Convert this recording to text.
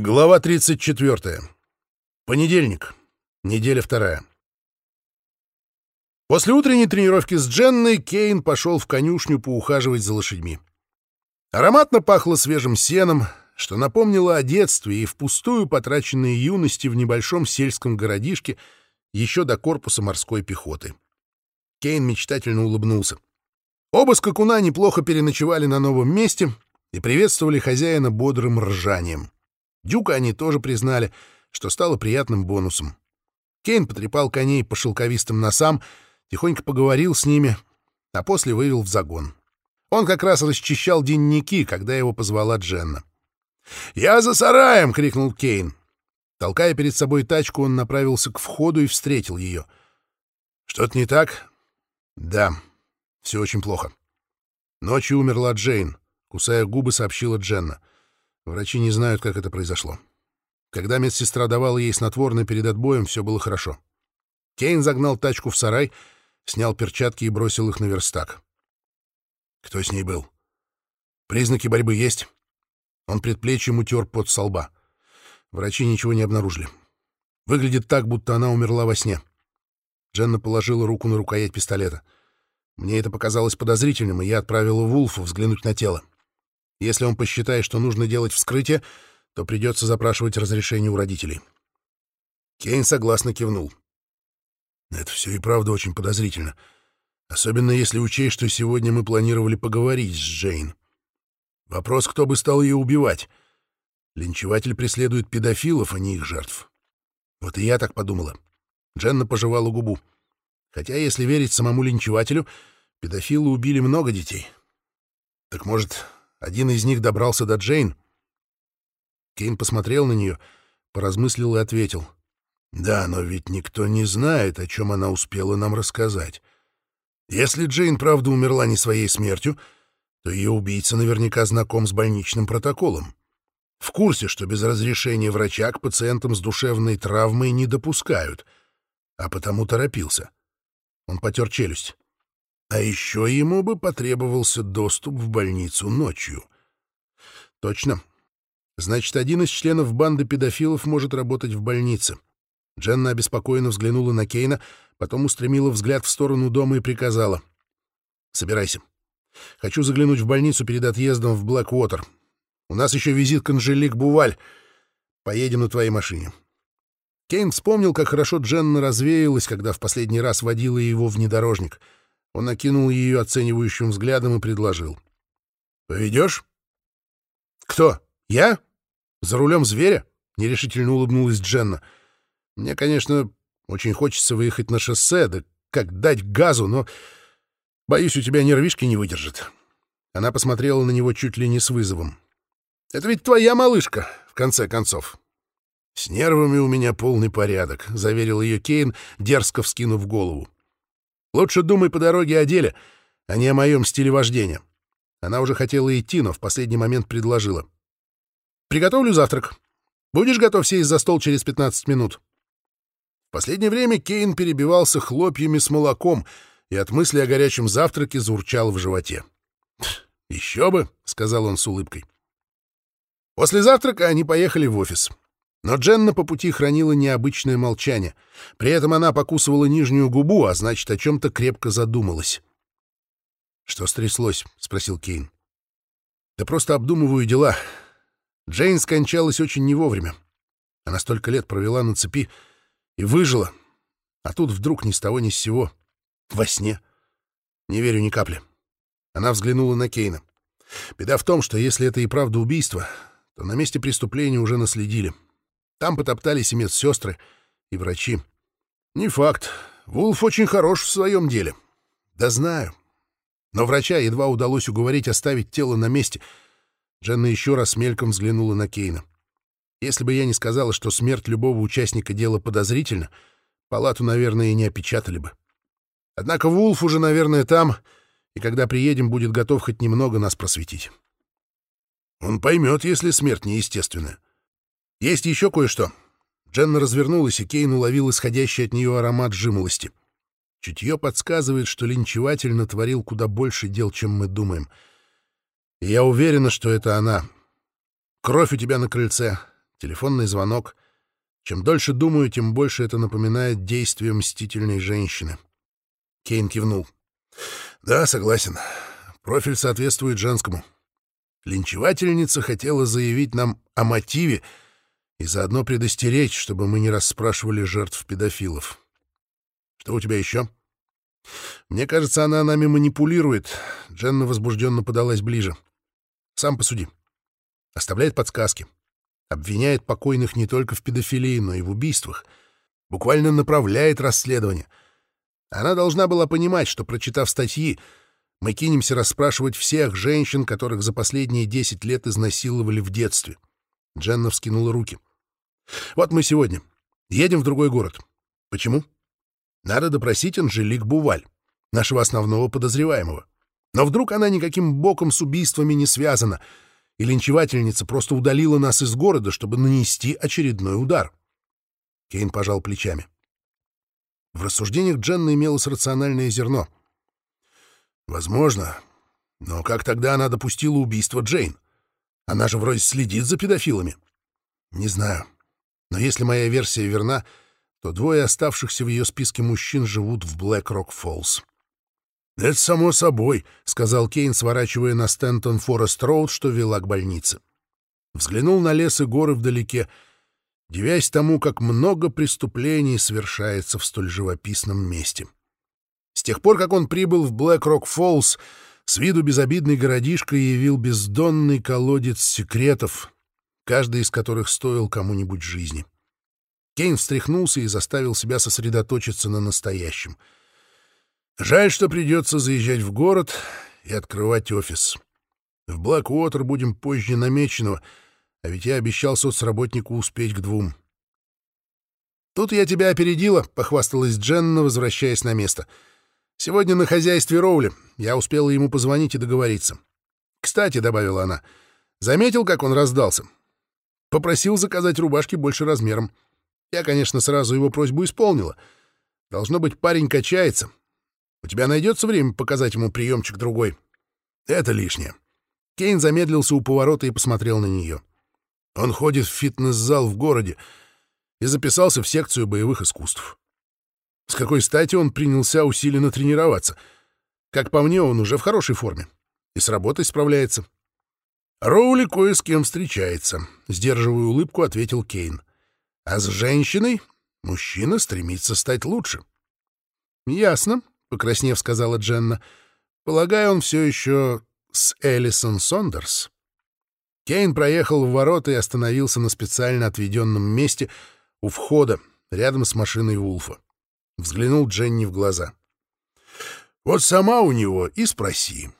Глава 34. Понедельник. Неделя вторая. После утренней тренировки с Дженной Кейн пошел в конюшню поухаживать за лошадьми. Ароматно пахло свежим сеном, что напомнило о детстве и впустую потраченной юности в небольшом сельском городишке еще до корпуса морской пехоты. Кейн мечтательно улыбнулся. Оба скакуна неплохо переночевали на новом месте и приветствовали хозяина бодрым ржанием. Дюка они тоже признали, что стало приятным бонусом. Кейн потрепал коней по шелковистым носам, тихонько поговорил с ними, а после вывел в загон. Он как раз расчищал денники, когда его позвала Дженна. «Я за сараем!» — крикнул Кейн. Толкая перед собой тачку, он направился к входу и встретил ее. «Что-то не так?» «Да, все очень плохо. Ночью умерла Джейн», — кусая губы, сообщила Дженна. Врачи не знают, как это произошло. Когда медсестра давала ей снотворное перед отбоем, все было хорошо. Кейн загнал тачку в сарай, снял перчатки и бросил их на верстак. Кто с ней был? Признаки борьбы есть? Он предплечьем утер под со лба. Врачи ничего не обнаружили. Выглядит так, будто она умерла во сне. Дженна положила руку на рукоять пистолета. Мне это показалось подозрительным, и я отправила Вулфа взглянуть на тело. Если он посчитает, что нужно делать вскрытие, то придется запрашивать разрешение у родителей. Кейн согласно кивнул. Это все и правда очень подозрительно. Особенно если учесть, что сегодня мы планировали поговорить с Джейн. Вопрос, кто бы стал ее убивать. Линчеватель преследует педофилов, а не их жертв. Вот и я так подумала. Дженна пожевала губу. Хотя, если верить самому линчевателю, педофилы убили много детей. Так может, один из них добрался до Джейн. Кейн посмотрел на нее, поразмыслил и ответил. «Да, но ведь никто не знает, о чем она успела нам рассказать. Если Джейн правда умерла не своей смертью, то ее убийца наверняка знаком с больничным протоколом. В курсе, что без разрешения врача к пациентам с душевной травмой не допускают, а потому торопился. Он потер челюсть. А еще ему бы потребовался доступ в больницу ночью. Точно. Значит, один из членов банды педофилов может работать в больнице. Дженна обеспокоенно взглянула на Кейна, потом устремила взгляд в сторону дома и приказала. «Собирайся. Хочу заглянуть в больницу перед отъездом в Блэквотер. У нас еще визит к Анжелик Буваль. Поедем на твоей машине». Кейн вспомнил, как хорошо Дженна развеялась, когда в последний раз водила его внедорожник — он накинул ее оценивающим взглядом и предложил. «Поведешь?» «Кто? Я? За рулем зверя?» — нерешительно улыбнулась Дженна. «Мне, конечно, очень хочется выехать на шоссе, да как дать газу, но, боюсь, у тебя нервишки не выдержат». Она посмотрела на него чуть ли не с вызовом. «Это ведь твоя малышка, в конце концов». «С нервами у меня полный порядок», — заверил ее Кейн, дерзко вскинув голову. Лучше думай по дороге о деле, а не о моем стиле вождения. Она уже хотела идти, но в последний момент предложила. «Приготовлю завтрак. Будешь готов сесть за стол через 15 минут?» В последнее время Кейн перебивался хлопьями с молоком и от мысли о горячем завтраке заурчал в животе. «Еще бы», — сказал он с улыбкой. После завтрака они поехали в офис. Но Дженна по пути хранила необычное молчание. При этом она покусывала нижнюю губу, а значит, о чем-то крепко задумалась. «Что стряслось?» — спросил Кейн. «Да просто обдумываю дела. Джейн скончалась очень не вовремя. Она столько лет провела на цепи и выжила. А тут вдруг ни с того ни с сего. Во сне. Не верю ни капли». Она взглянула на Кейна. «Беда в том, что если это и правда убийство, то на месте преступления уже наследили». Там потоптались и медсестры, и врачи. Не факт. Вулф очень хорош в своем деле. Да знаю. Но врача едва удалось уговорить оставить тело на месте. Дженна еще раз мельком взглянула на Кейна. Если бы я не сказала, что смерть любого участника дела подозрительна, палату, наверное, и не опечатали бы. Однако Вулф уже, наверное, там, и когда приедем, будет готов хоть немного нас просветить. Он поймет, если смерть неестественная. «Есть еще кое-что». Дженна развернулась, и Кейн уловил исходящий от нее аромат жимолости. Чутье подсказывает, что линчеватель натворил куда больше дел, чем мы думаем. И я уверена, что это она. Кровь у тебя на крыльце, Телефонный звонок. Чем дольше думаю, тем больше это напоминает действие мстительной женщины. Кейн кивнул. «Да, согласен. Профиль соответствует женскому. Линчевательница хотела заявить нам о мотиве и заодно предостеречь, чтобы мы не расспрашивали жертв педофилов. Что у тебя еще?» «Мне кажется, она нами манипулирует». Дженна возбужденно подалась ближе. «Сам посуди. Оставляет подсказки. Обвиняет покойных не только в педофилии, но и в убийствах. Буквально направляет расследование. Она должна была понимать, что, прочитав статьи, мы кинемся расспрашивать всех женщин, которых за последние десять лет изнасиловали в детстве. Дженна вскинула руки. «Вот мы сегодня. Едем в другой город. Почему? Надо допросить Анжелик Буваль, нашего основного подозреваемого. Но вдруг она никаким боком с убийствами не связана — и линчевательница просто удалила нас из города, чтобы нанести очередной удар. Кейн пожал плечами. В рассуждениях Дженны имелось рациональное зерно. Возможно. Но как тогда она допустила убийство Джейн? Она же вроде следит за педофилами. Не знаю. Но если моя версия верна, то двое оставшихся в ее списке мужчин живут в Блэк-Рок-Фоллс. «Это само собой», — сказал Кейн, сворачивая на Стентон Форест Роуд, что вела к больнице. Взглянул на лес и горы вдалеке, дивясь тому, как много преступлений совершается в столь живописном месте. С тех пор, как он прибыл в Блэк-Рок-Фоллс, с виду безобидный городишко явил бездонный колодец секретов, каждый из которых стоил кому-нибудь жизни. Кейн встряхнулся и заставил себя сосредоточиться на настоящем — Жаль, что придется заезжать в город и открывать офис. В Блэквотер будем позже намеченного, а ведь я обещал соцработнику успеть к двум. «Тут я тебя опередила», — похвасталась Дженна, возвращаясь на место. «Сегодня на хозяйстве Роули. Я успела ему позвонить и договориться. Кстати», — добавила она, — «заметил, как он раздался? Попросил заказать рубашки больше размером. Я, конечно, сразу его просьбу исполнила. Должно быть, парень качается, у тебя найдется время показать ему приемчик другой? Это лишнее. Кейн замедлился у поворота и посмотрел на нее. Он ходит в фитнес-зал в городе и записался в секцию боевых искусств. С какой стати он принялся усиленно тренироваться? Как по мне, он уже в хорошей форме. И с работой справляется. Роули кое с кем встречается, — сдерживая улыбку, ответил Кейн. А с женщиной мужчина стремится стать лучше. — Ясно, — покраснев сказала Дженна. «Полагаю, он все еще с Элисон Сондерс?» Кейн проехал в ворота и остановился на специально отведенном месте у входа, рядом с машиной Вулфа. Взглянул Дженни в глаза. «Вот сама у него и спроси.